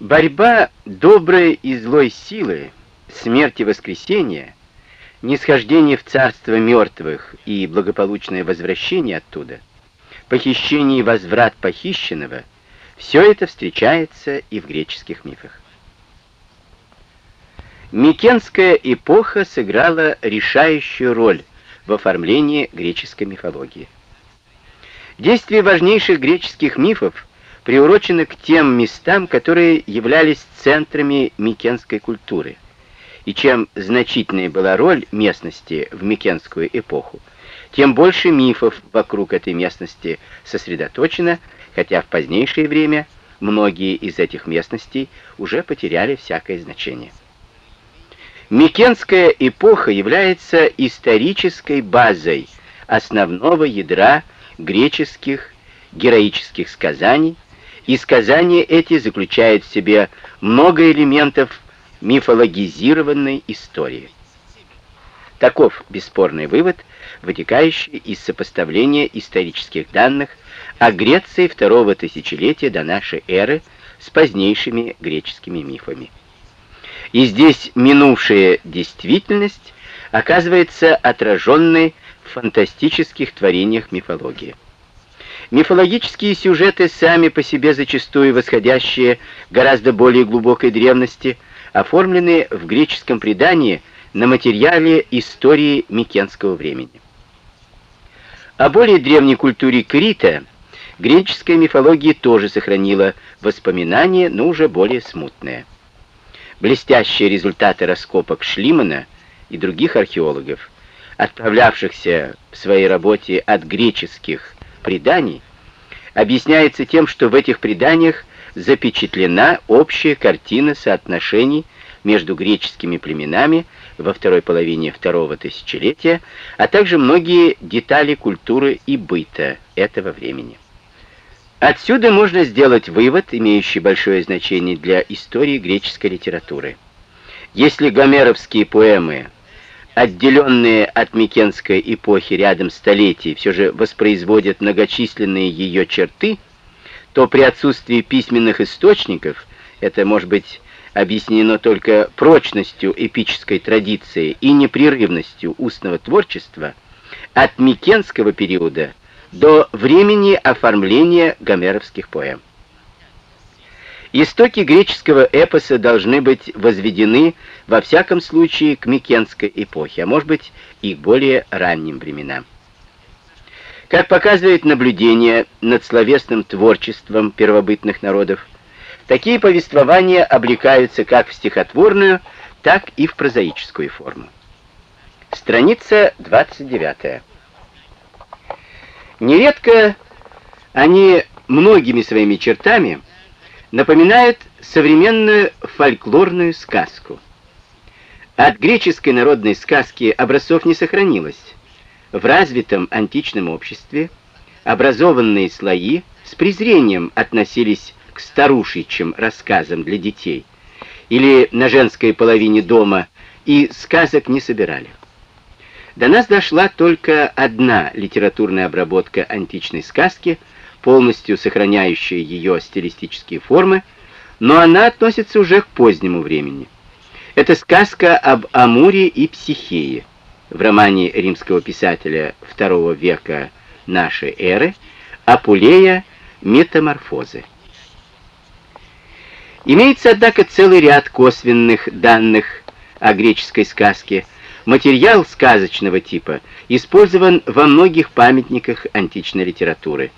Борьба доброй и злой силы, смерти воскресения, нисхождение в царство мертвых и благополучное возвращение оттуда, похищение и возврат похищенного, все это встречается и в греческих мифах. Микенская эпоха сыграла решающую роль в оформлении греческой мифологии. Действие важнейших греческих мифов приурочено к тем местам, которые являлись центрами микенской культуры. И чем значительнее была роль местности в микенскую эпоху, тем больше мифов вокруг этой местности сосредоточено, хотя в позднейшее время многие из этих местностей уже потеряли всякое значение. Микенская эпоха является исторической базой основного ядра греческих героических сказаний, и сказания эти заключают в себе много элементов мифологизированной истории. Таков бесспорный вывод, вытекающий из сопоставления исторических данных о Греции второго тысячелетия до нашей эры с позднейшими греческими мифами. И здесь минувшая действительность оказывается отраженной в фантастических творениях мифологии. Мифологические сюжеты сами по себе зачастую восходящие гораздо более глубокой древности, оформлены в греческом предании на материале истории Микенского времени. О более древней культуре Крита греческая мифология тоже сохранила воспоминания, но уже более смутные. Блестящие результаты раскопок Шлимана и других археологов, отправлявшихся в своей работе от греческих преданий, объясняется тем, что в этих преданиях запечатлена общая картина соотношений между греческими племенами во второй половине второго тысячелетия, а также многие детали культуры и быта этого времени. Отсюда можно сделать вывод, имеющий большое значение для истории греческой литературы. Если гомеровские поэмы, отделенные от Микенской эпохи рядом столетий, все же воспроизводят многочисленные ее черты, то при отсутствии письменных источников, это может быть объяснено только прочностью эпической традиции и непрерывностью устного творчества, от Микенского периода до времени оформления гомеровских поэм. Истоки греческого эпоса должны быть возведены во всяком случае к Микенской эпохе, а может быть и к более ранним временам. Как показывает наблюдение над словесным творчеством первобытных народов, такие повествования облекаются как в стихотворную, так и в прозаическую форму. Страница 29. Нередко они многими своими чертами напоминают современную фольклорную сказку. От греческой народной сказки образцов не сохранилось. В развитом античном обществе образованные слои с презрением относились к старушечьим рассказам для детей или на женской половине дома и сказок не собирали. До нас дошла только одна литературная обработка античной сказки, полностью сохраняющая ее стилистические формы, но она относится уже к позднему времени. Это сказка об Амуре и Психее в романе римского писателя II века нашей эры Апулея «Метаморфозы». Имеется, однако, целый ряд косвенных данных о греческой сказке – Материал сказочного типа использован во многих памятниках античной литературы.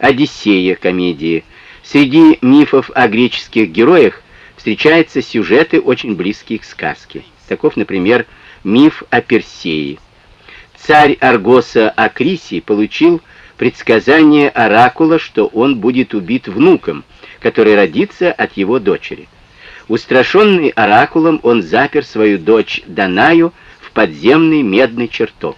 Одиссея комедии. Среди мифов о греческих героях встречаются сюжеты, очень близкие к сказке. Таков, например, миф о Персее. Царь Аргоса Акрисий получил предсказание оракула, что он будет убит внуком, который родится от его дочери. Устрашенный оракулом, он запер свою дочь Данаю подземный медный чертог.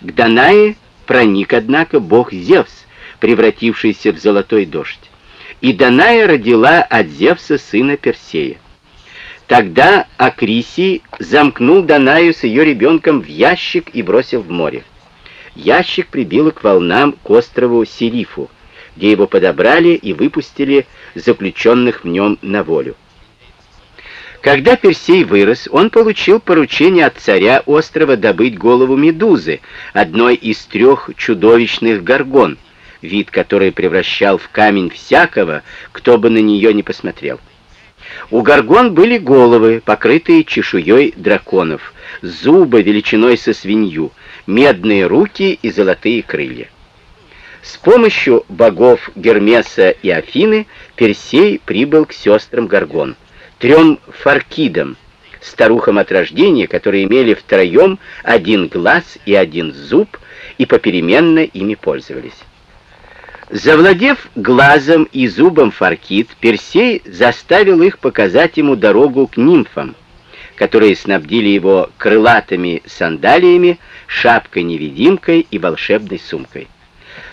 К Данае проник, однако, бог Зевс, превратившийся в золотой дождь. И Даная родила от Зевса сына Персея. Тогда Акрисий замкнул Данаю с ее ребенком в ящик и бросил в море. Ящик прибило к волнам к острову Сирифу, где его подобрали и выпустили заключенных в нем на волю. Когда Персей вырос, он получил поручение от царя острова добыть голову медузы, одной из трех чудовищных горгон, вид которой превращал в камень всякого, кто бы на нее не посмотрел. У горгон были головы, покрытые чешуей драконов, зубы величиной со свинью, медные руки и золотые крылья. С помощью богов Гермеса и Афины Персей прибыл к сестрам Горгон трем фаркидам, старухам от рождения, которые имели втроем один глаз и один зуб, и попеременно ими пользовались. Завладев глазом и зубом Фаркид, Персей заставил их показать ему дорогу к нимфам, которые снабдили его крылатыми сандалиями, шапкой-невидимкой и волшебной сумкой.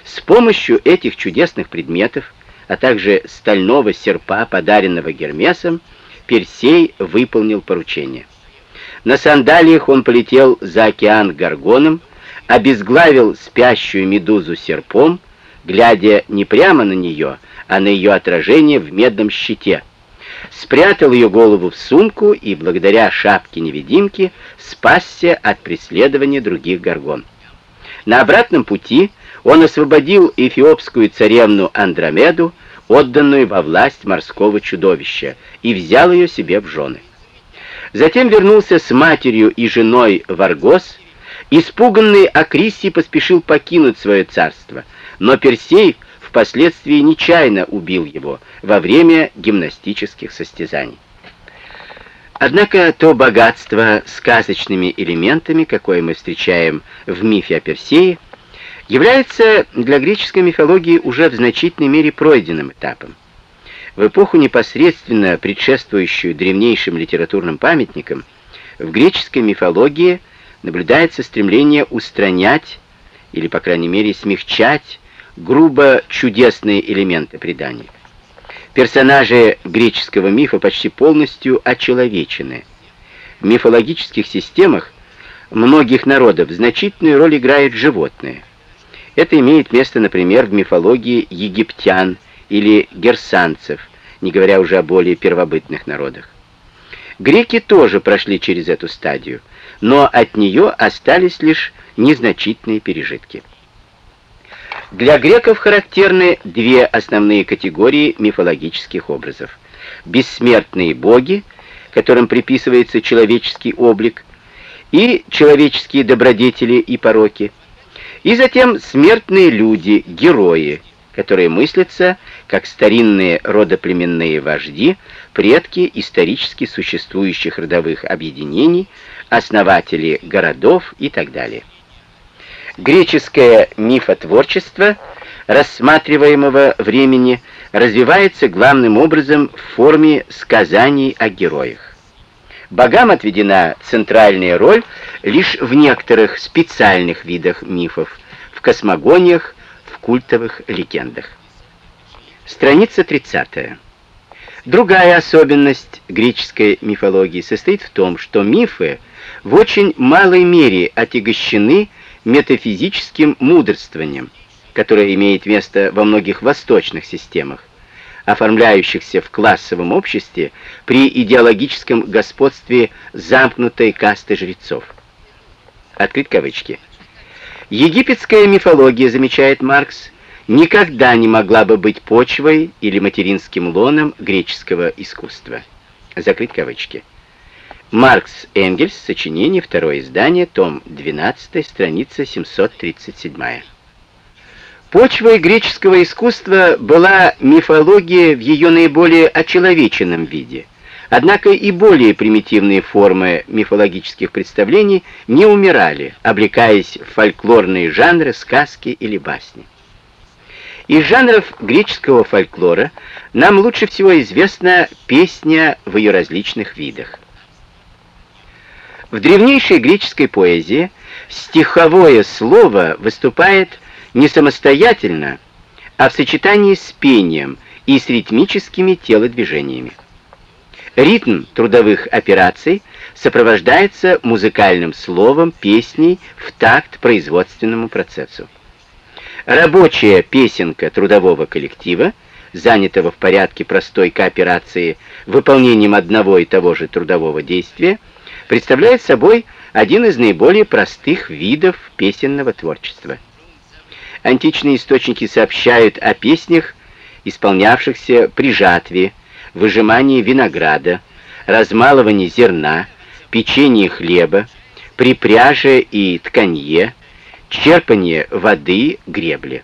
С помощью этих чудесных предметов, а также стального серпа, подаренного Гермесом, Персей выполнил поручение. На сандалиях он полетел за океан горгоном, обезглавил спящую медузу серпом, глядя не прямо на нее, а на ее отражение в медном щите. Спрятал ее голову в сумку и, благодаря шапке-невидимки, спасся от преследования других горгон. На обратном пути он освободил эфиопскую царевну Андромеду, отданную во власть морского чудовища, и взял ее себе в жены. Затем вернулся с матерью и женой в Аргос. Испуганный Акрисий поспешил покинуть свое царство, но Персей впоследствии нечаянно убил его во время гимнастических состязаний. Однако то богатство сказочными элементами, какое мы встречаем в мифе о Персее, является для греческой мифологии уже в значительной мере пройденным этапом. В эпоху, непосредственно предшествующую древнейшим литературным памятникам, в греческой мифологии наблюдается стремление устранять, или, по крайней мере, смягчать грубо чудесные элементы предания. Персонажи греческого мифа почти полностью очеловечены. В мифологических системах многих народов значительную роль играют животные – это имеет место, например, в мифологии египтян или герсанцев, не говоря уже о более первобытных народах. Греки тоже прошли через эту стадию, но от нее остались лишь незначительные пережитки. Для греков характерны две основные категории мифологических образов. Бессмертные боги, которым приписывается человеческий облик, и человеческие добродетели и пороки – и затем смертные люди, герои, которые мыслятся как старинные родоплеменные вожди, предки исторически существующих родовых объединений, основатели городов и так далее. Греческое мифотворчество рассматриваемого времени развивается главным образом в форме сказаний о героях. Богам отведена центральная роль лишь в некоторых специальных видах мифов, в космогониях, в культовых легендах. Страница 30. Другая особенность греческой мифологии состоит в том, что мифы в очень малой мере отягощены метафизическим мудрствованием, которое имеет место во многих восточных системах, оформляющихся в классовом обществе при идеологическом господстве замкнутой касты жрецов. Открыть кавычки. Египетская мифология, замечает Маркс, никогда не могла бы быть почвой или материнским лоном греческого искусства. Закрыть кавычки. Маркс Энгельс, сочинение, второе издание, том 12, страница 737. Почвой греческого искусства была мифология в ее наиболее очеловеченном виде. Однако и более примитивные формы мифологических представлений не умирали, облекаясь в фольклорные жанры, сказки или басни. Из жанров греческого фольклора нам лучше всего известна песня в ее различных видах. В древнейшей греческой поэзии стиховое слово выступает не самостоятельно, а в сочетании с пением и с ритмическими телодвижениями. Ритм трудовых операций сопровождается музыкальным словом, песней в такт производственному процессу. Рабочая песенка трудового коллектива, занятого в порядке простой кооперации выполнением одного и того же трудового действия, представляет собой один из наиболее простых видов песенного творчества. Античные источники сообщают о песнях, исполнявшихся при жатве, выжимании винограда, размалывании зерна, печенье хлеба, при пряже и тканье, черпании воды, гребли.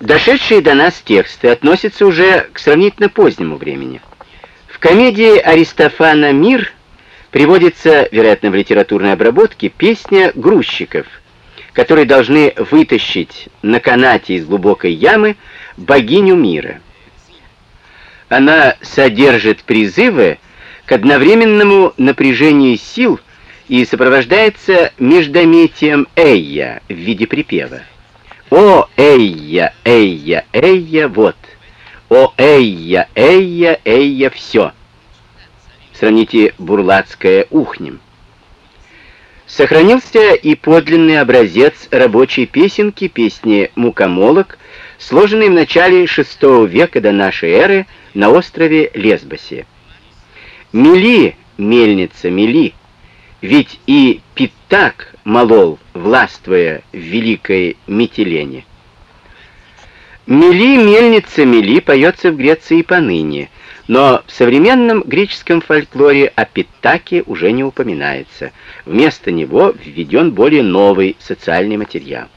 Дошедшие до нас тексты относятся уже к сравнительно позднему времени. В комедии Аристофана «Мир» приводится, вероятно, в литературной обработке, песня грузчиков, которые должны вытащить на канате из глубокой ямы богиню мира. Она содержит призывы к одновременному напряжению сил и сопровождается междометием «эйя» в виде припева. «О, эйя, эйя, эйя, вот! О, эйя, эйя, эйя, все!» Сравните бурлацкое «ухнем». Сохранился и подлинный образец рабочей песенки, песни «Мукомолок», сложенной в начале VI века до нашей эры на острове Лесбосе. Мели, мельница, мели, ведь и Питак молол, властвуя в великой Метелене. Мели, мельница, мели поется в Греции поныне, но в современном греческом фольклоре о Питаке уже не упоминается. Вместо него введен более новый социальный материал.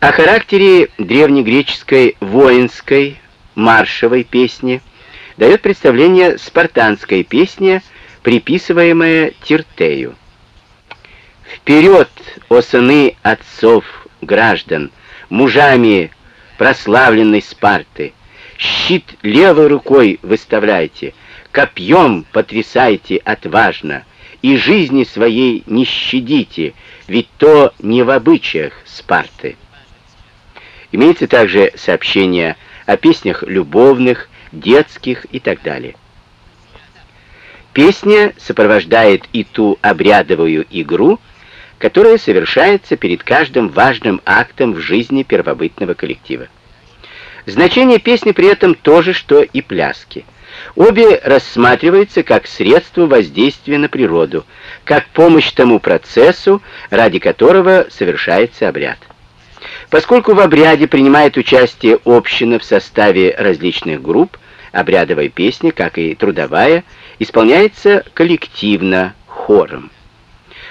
О характере древнегреческой воинской маршевой песни дает представление спартанская песня, приписываемая Тиртею. «Вперед, о сыны отцов, граждан, мужами прославленной Спарты! Щит левой рукой выставляйте, копьем потрясайте отважно, и жизни своей не щадите, ведь то не в обычаях Спарты». Имеется также сообщение о песнях любовных, детских и так далее. Песня сопровождает и ту обрядовую игру, которая совершается перед каждым важным актом в жизни первобытного коллектива. Значение песни при этом то же, что и пляски. Обе рассматриваются как средство воздействия на природу, как помощь тому процессу, ради которого совершается обряд. Поскольку в обряде принимает участие община в составе различных групп, обрядовая песня, как и трудовая, исполняется коллективно, хором.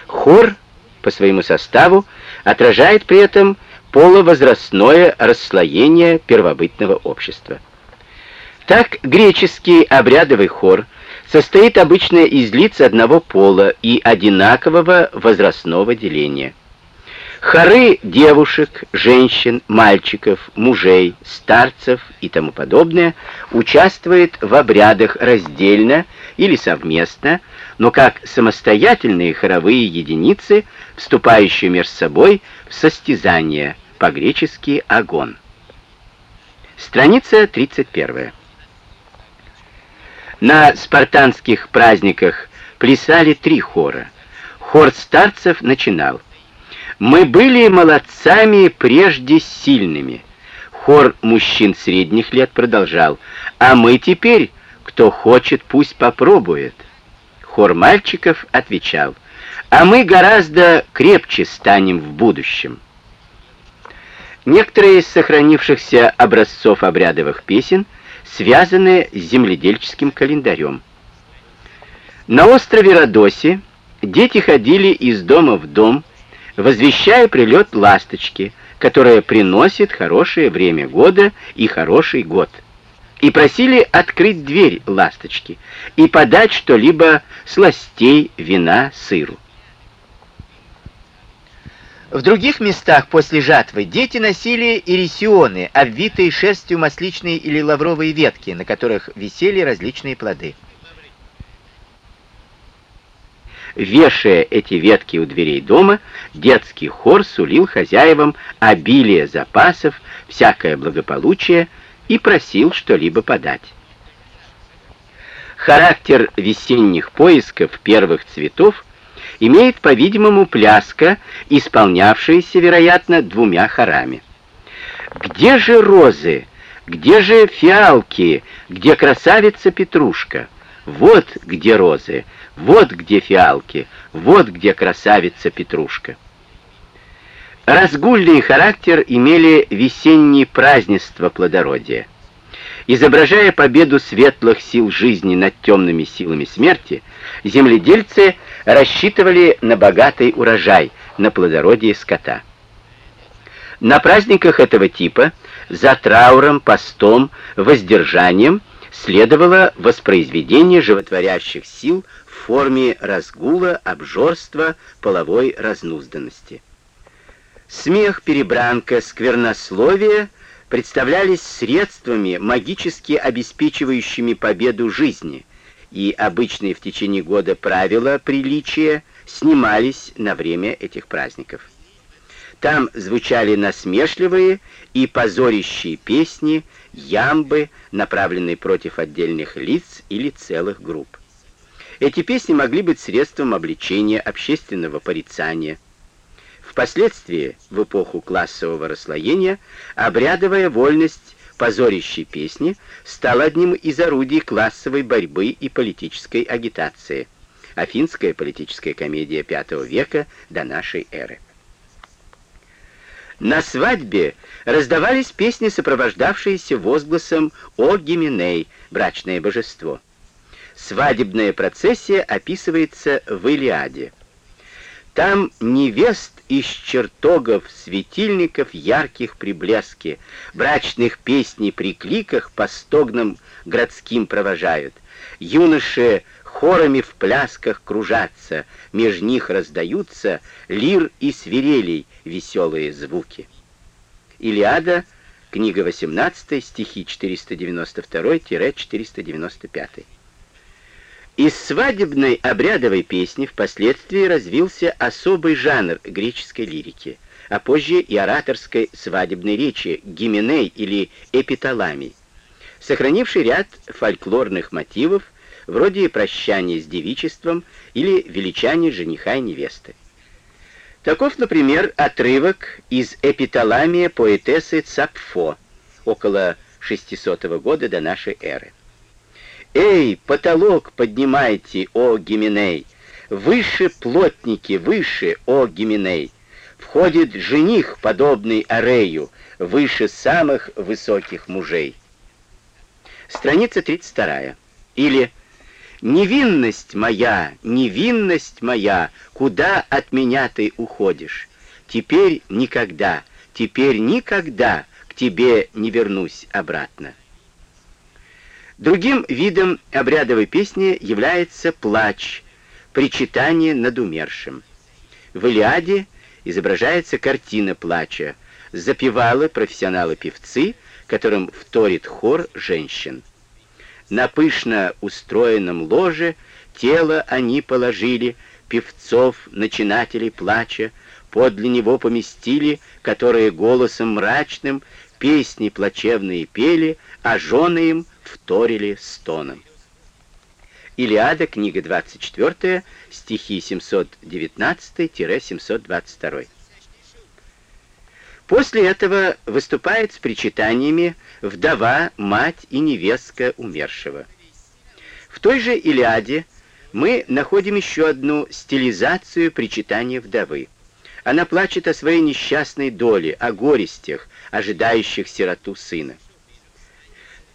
Хор по своему составу отражает при этом полувозрастное расслоение первобытного общества. Так греческий обрядовый хор состоит обычно из лиц одного пола и одинакового возрастного деления. Хоры девушек, женщин, мальчиков, мужей, старцев и тому подобное участвуют в обрядах раздельно или совместно, но как самостоятельные хоровые единицы, вступающие между собой состязание, по-гречески «агон». Страница 31. На спартанских праздниках плясали три хора. Хор старцев начинал мы были молодцами прежде сильными. Хор мужчин средних лет продолжал. А мы теперь, кто хочет, пусть попробует. Хор мальчиков отвечал. А мы гораздо крепче станем в будущем. Некоторые из сохранившихся образцов обрядовых песен связаны с земледельческим календарем. На острове Родосе дети ходили из дома в дом, возвещая прилет ласточки, которая приносит хорошее время года и хороший год. И просили открыть дверь ласточки и подать что-либо сластей, вина, сыру. В других местах после жатвы дети носили ирисионы, обвитые шерстью масличные или лавровые ветки, на которых висели различные плоды. Вешая эти ветки у дверей дома, детский хор сулил хозяевам обилие запасов, всякое благополучие и просил что-либо подать. Характер весенних поисков первых цветов имеет, по-видимому, пляска, исполнявшаяся, вероятно, двумя хорами. Где же розы? Где же фиалки? Где красавица Петрушка? Вот где розы, вот где фиалки, вот где красавица Петрушка. Разгульный характер имели весенние празднества плодородия. Изображая победу светлых сил жизни над темными силами смерти, земледельцы рассчитывали на богатый урожай, на плодородие скота. На праздниках этого типа за трауром, постом, воздержанием следовало воспроизведение животворящих сил в форме разгула, обжорства, половой разнузданности. Смех, перебранка, сквернословие представлялись средствами, магически обеспечивающими победу жизни, и обычные в течение года правила приличия снимались на время этих праздников. Там звучали насмешливые и позорящие песни, ямбы, направленные против отдельных лиц или целых групп. Эти песни могли быть средством обличения общественного порицания. Впоследствии, в эпоху классового расслоения, обрядовая вольность позорящей песни стала одним из орудий классовой борьбы и политической агитации. Афинская политическая комедия V века до нашей эры. На свадьбе раздавались песни, сопровождавшиеся возгласом «О Гименей», брачное божество. Свадебная процессия описывается в Илиаде. Там невест из чертогов, светильников ярких при блеске, брачных песней при кликах по стогнам городским провожают. Юноши хорами в плясках кружатся, меж них раздаются лир и свирелей веселые звуки. Илиада, книга 18, стихи 492-495. Из свадебной обрядовой песни впоследствии развился особый жанр греческой лирики, а позже и ораторской свадебной речи, гименей или эпиталамий, сохранивший ряд фольклорных мотивов, вроде прощания с девичеством или величания жениха и невесты. Таков, например, отрывок из эпиталамия поэтессы Цапфо около 600 года до нашей эры. «Эй, потолок поднимайте, о Гименей! Выше плотники, выше, о Гименей! Входит жених, подобный Арею, выше самых высоких мужей». Страница 32. Или Невинность моя, невинность моя, куда от меня ты уходишь? Теперь никогда, теперь никогда к тебе не вернусь обратно. Другим видом обрядовой песни является плач, причитание над умершим. В Илиаде изображается картина плача, запевалы профессионалы-певцы, которым вторит хор женщин. На пышно устроенном ложе тело они положили, певцов, начинателей плача, подле него поместили, которые голосом мрачным песни плачевные пели, а жены им вторили стоном. Илиада, книга 24, стихи 719-722. После этого выступает с причитаниями вдова, мать и невестка умершего. В той же Илиаде мы находим еще одну стилизацию причитания вдовы. Она плачет о своей несчастной доле, о горестях, ожидающих сироту сына.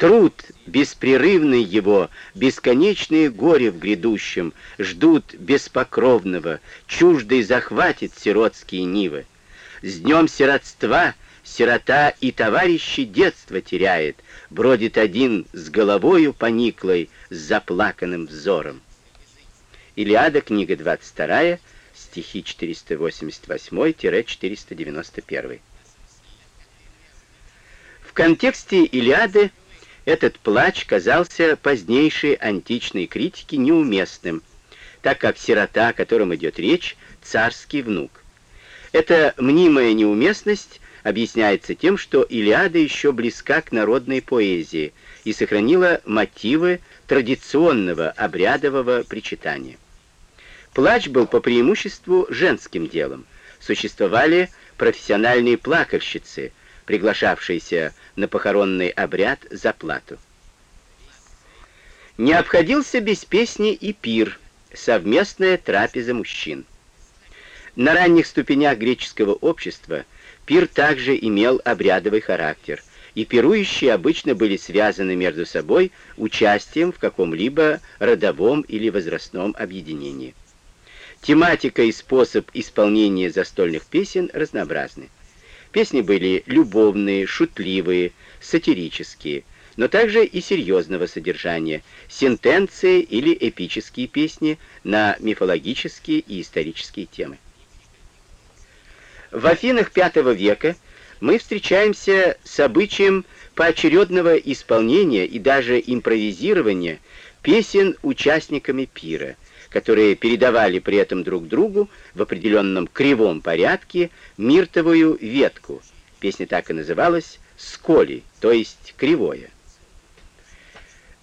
Труд, беспрерывный его, бесконечные горе в грядущем, ждут беспокровного, чуждый захватит сиротские нивы. С днем сиротства сирота и товарищи детства теряет, бродит один с головою пониклой, с заплаканным взором. Илиада, книга 22, стихи 488-491. В контексте Илиады этот плач казался позднейшей античной критике неуместным, так как сирота, о котором идет речь, царский внук. Эта мнимая неуместность объясняется тем, что Илиада еще близка к народной поэзии и сохранила мотивы традиционного обрядового причитания. Плач был по преимуществу женским делом. Существовали профессиональные плакальщицы, приглашавшиеся на похоронный обряд за плату. Не обходился без песни и пир, совместная трапеза мужчин. На ранних ступенях греческого общества пир также имел обрядовый характер, и пирующие обычно были связаны между собой участием в каком-либо родовом или возрастном объединении. Тематика и способ исполнения застольных песен разнообразны. Песни были любовные, шутливые, сатирические, но также и серьезного содержания, сентенции или эпические песни на мифологические и исторические темы. В Афинах V века мы встречаемся с обычаем поочередного исполнения и даже импровизирования песен участниками пира, которые передавали при этом друг другу в определенном кривом порядке миртовую ветку. Песня так и называлась «Сколи», то есть «кривое».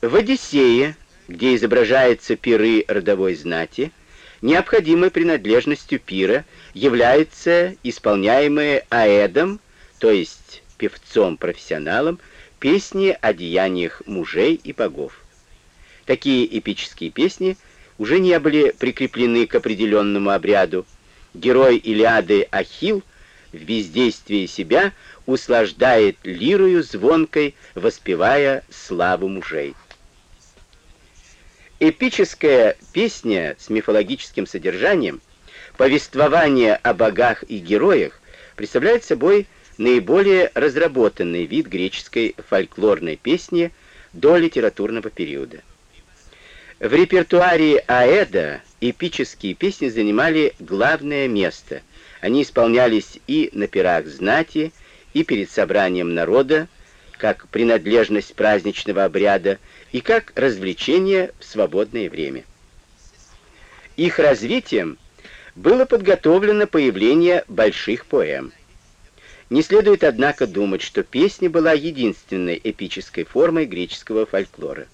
В «Одиссее», где изображаются пиры родовой знати, необходимой принадлежностью пира является исполняемые аэдом, то есть певцом-профессионалом, песни о деяниях мужей и богов. Такие эпические песни уже не были прикреплены к определенному обряду. Герой Илиады Ахилл в бездействии себя услаждает лирою звонкой, воспевая славу мужей. Эпическая песня с мифологическим содержанием, повествование о богах и героях представляет собой наиболее разработанный вид греческой фольклорной песни до литературного периода. В репертуаре Аэда эпические песни занимали главное место. Они исполнялись и на пирах знати, и перед собранием народа, как принадлежность праздничного обряда и как развлечение в свободное время. Их развитием было подготовлено появление больших поэм. Не следует, однако, думать, что песня была единственной эпической формой греческого фольклора.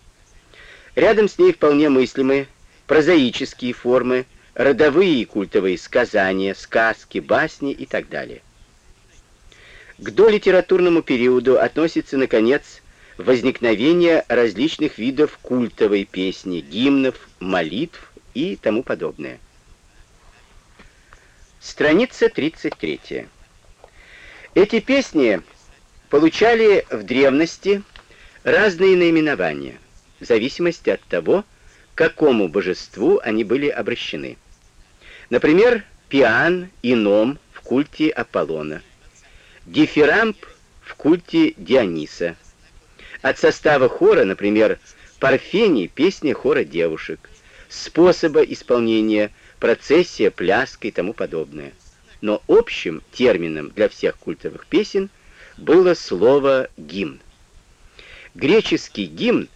Рядом с ней вполне мыслимы прозаические формы, родовые и культовые сказания, сказки, басни и так далее. К долитературному периоду относится, наконец, возникновение различных видов культовой песни, гимнов, молитв и тому подобное. Страница 33. Эти песни получали в древности разные наименования, в зависимости от того, к какому божеству они были обращены. Например, Пиан и Ном в культе Аполлона, Дифирамб в культе Диониса. От состава хора, например, Парфений, песня хора девушек, способа исполнения, процессия, пляска и тому подобное. Но общим термином для всех культовых песен было слово «гимн». Греческий гимн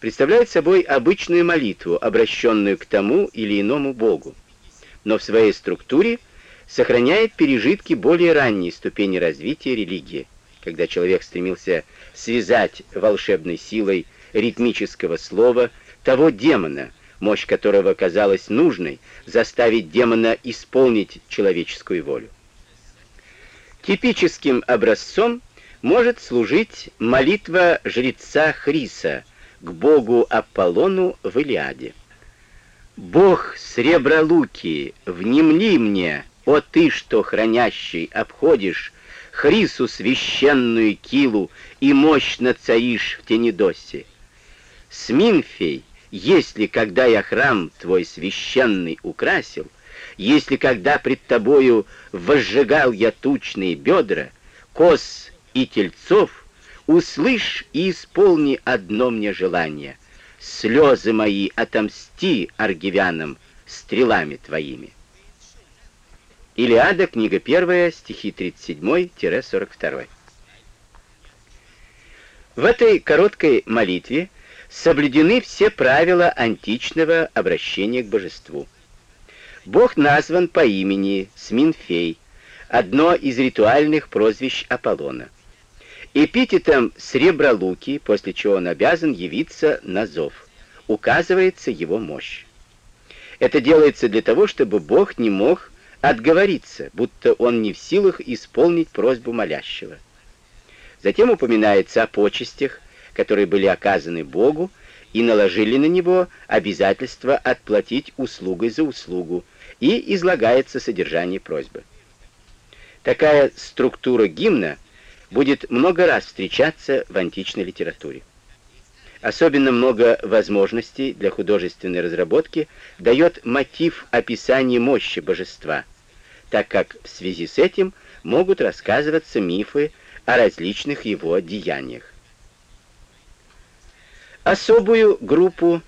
представляет собой обычную молитву, обращенную к тому или иному богу, но в своей структуре – сохраняет пережитки более ранней ступени развития религии, когда человек стремился связать волшебной силой ритмического слова того демона, мощь которого казалась нужной, заставить демона исполнить человеческую волю. Типическим образцом может служить молитва жреца Хриса к богу Аполлону в Илиаде. «Бог сребролуки, внемли мне, о ты, что хранящий, обходишь Хрису священную килу и мощно царишь в Тенедосе. Сминфей, если когда я храм твой священный украсил, если когда пред тобою возжигал я тучные бедра, коз и тельцов, услышь и исполни одно мне желание. Слезы мои отомсти аргивянам стрелами твоими. Илиада, книга 1, стихи 37-42. В этой короткой молитве соблюдены все правила античного обращения к божеству. Бог назван по имени Сминфей, одно из ритуальных прозвищ Аполлона. Эпитетом Сребролуки, после чего он обязан явиться на зов, указывается его мощь. Это делается для того, чтобы Бог не мог отговориться, будто он не в силах исполнить просьбу молящего. Затем упоминается о почестях, которые были оказаны Богу и наложили на него обязательство отплатить услугой за услугу, и излагается содержание просьбы. Такая структура гимна будет много раз встречаться в античной литературе. Особенно много возможностей для художественной разработки дает мотив описания мощи божества, так как в связи с этим могут рассказываться мифы о различных его деяниях. Особую группу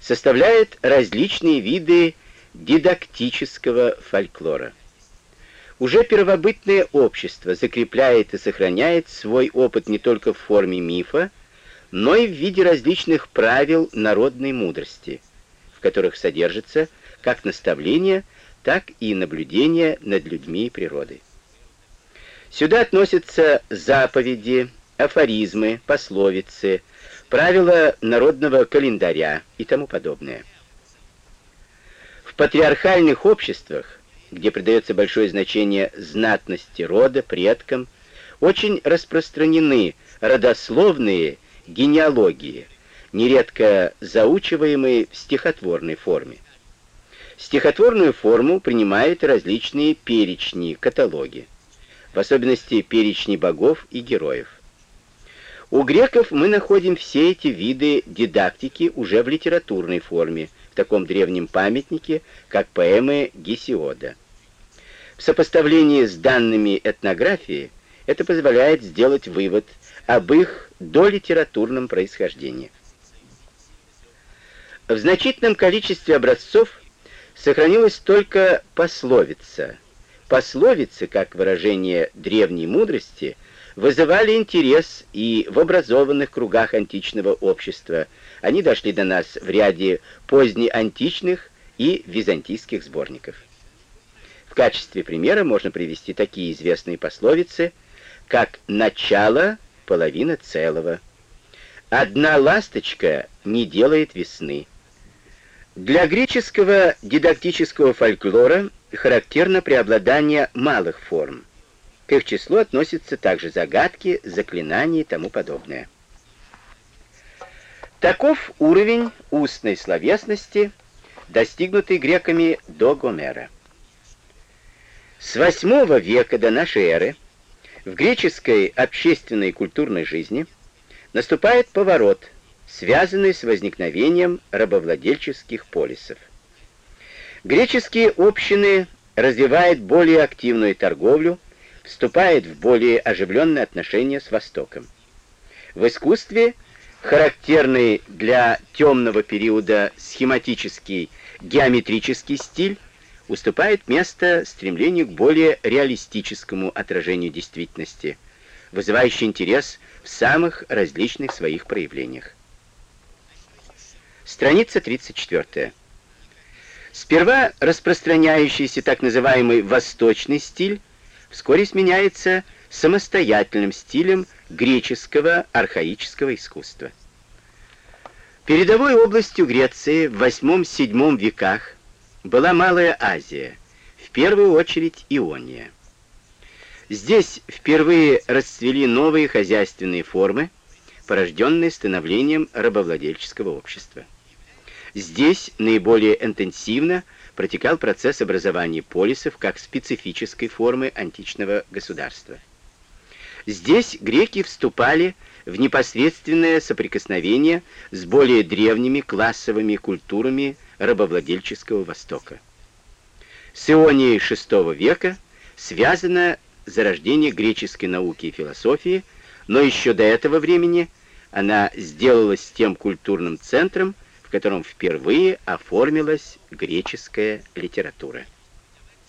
составляют различные виды дидактического фольклора. Уже первобытное общество закрепляет и сохраняет свой опыт не только в форме мифа, но и в виде различных правил народной мудрости, в которых содержится как наставление, так и наблюдение над людьми и природой. Сюда относятся заповеди, афоризмы, пословицы, правила народного календаря и тому подобное. В патриархальных обществах, где придается большое значение знатности рода, предкам, очень распространены родословные генеалогии, нередко заучиваемые в стихотворной форме. Стихотворную форму принимают различные перечни, каталоги, в особенности перечни богов и героев. У греков мы находим все эти виды дидактики уже в литературной форме, в таком древнем памятнике, как поэмы Гесиода. В сопоставлении с данными этнографии это позволяет сделать вывод об их долитературном происхождении. В значительном количестве образцов сохранилась только пословица. Пословицы, как выражение древней мудрости, вызывали интерес и в образованных кругах античного общества. Они дошли до нас в ряде позднеантичных и византийских сборников. В качестве примера можно привести такие известные пословицы, как «начало — половина целого», «одна ласточка не делает весны». Для греческого дидактического фольклора характерно преобладание малых форм — к их числу относятся также загадки, заклинания и тому подобное. Таков уровень устной словесности, достигнутый греками до Гомера. С VIII века до нашей эры в греческой общественной и культурной жизни наступает поворот, связанный с возникновением рабовладельческих полисов. Греческие общины развивают более активную торговлю, вступает в более оживленные отношения с Востоком. В искусстве характерный для темного периода схематический геометрический стиль уступает место стремлению к более реалистическому отражению действительности, вызывающий интерес в самых различных своих проявлениях. Страница 34. Сперва распространяющийся так называемый восточный стиль вскоре сменяется самостоятельным стилем греческого архаического искусства. Передовой областью Греции в 8-7 веках была Малая Азия, в первую очередь Иония. Здесь впервые расцвели новые хозяйственные формы, порожденные становлением рабовладельческого общества. Здесь наиболее интенсивно протекал процесс образования полисов как специфической формы античного государства. Здесь греки вступали в непосредственное соприкосновение с более древними классовыми культурами рабовладельческого Востока. С Ионией VI века связано зарождение греческой науки и философии, но еще до этого времени она сделалась тем культурным центром, котором впервые оформилась греческая литература.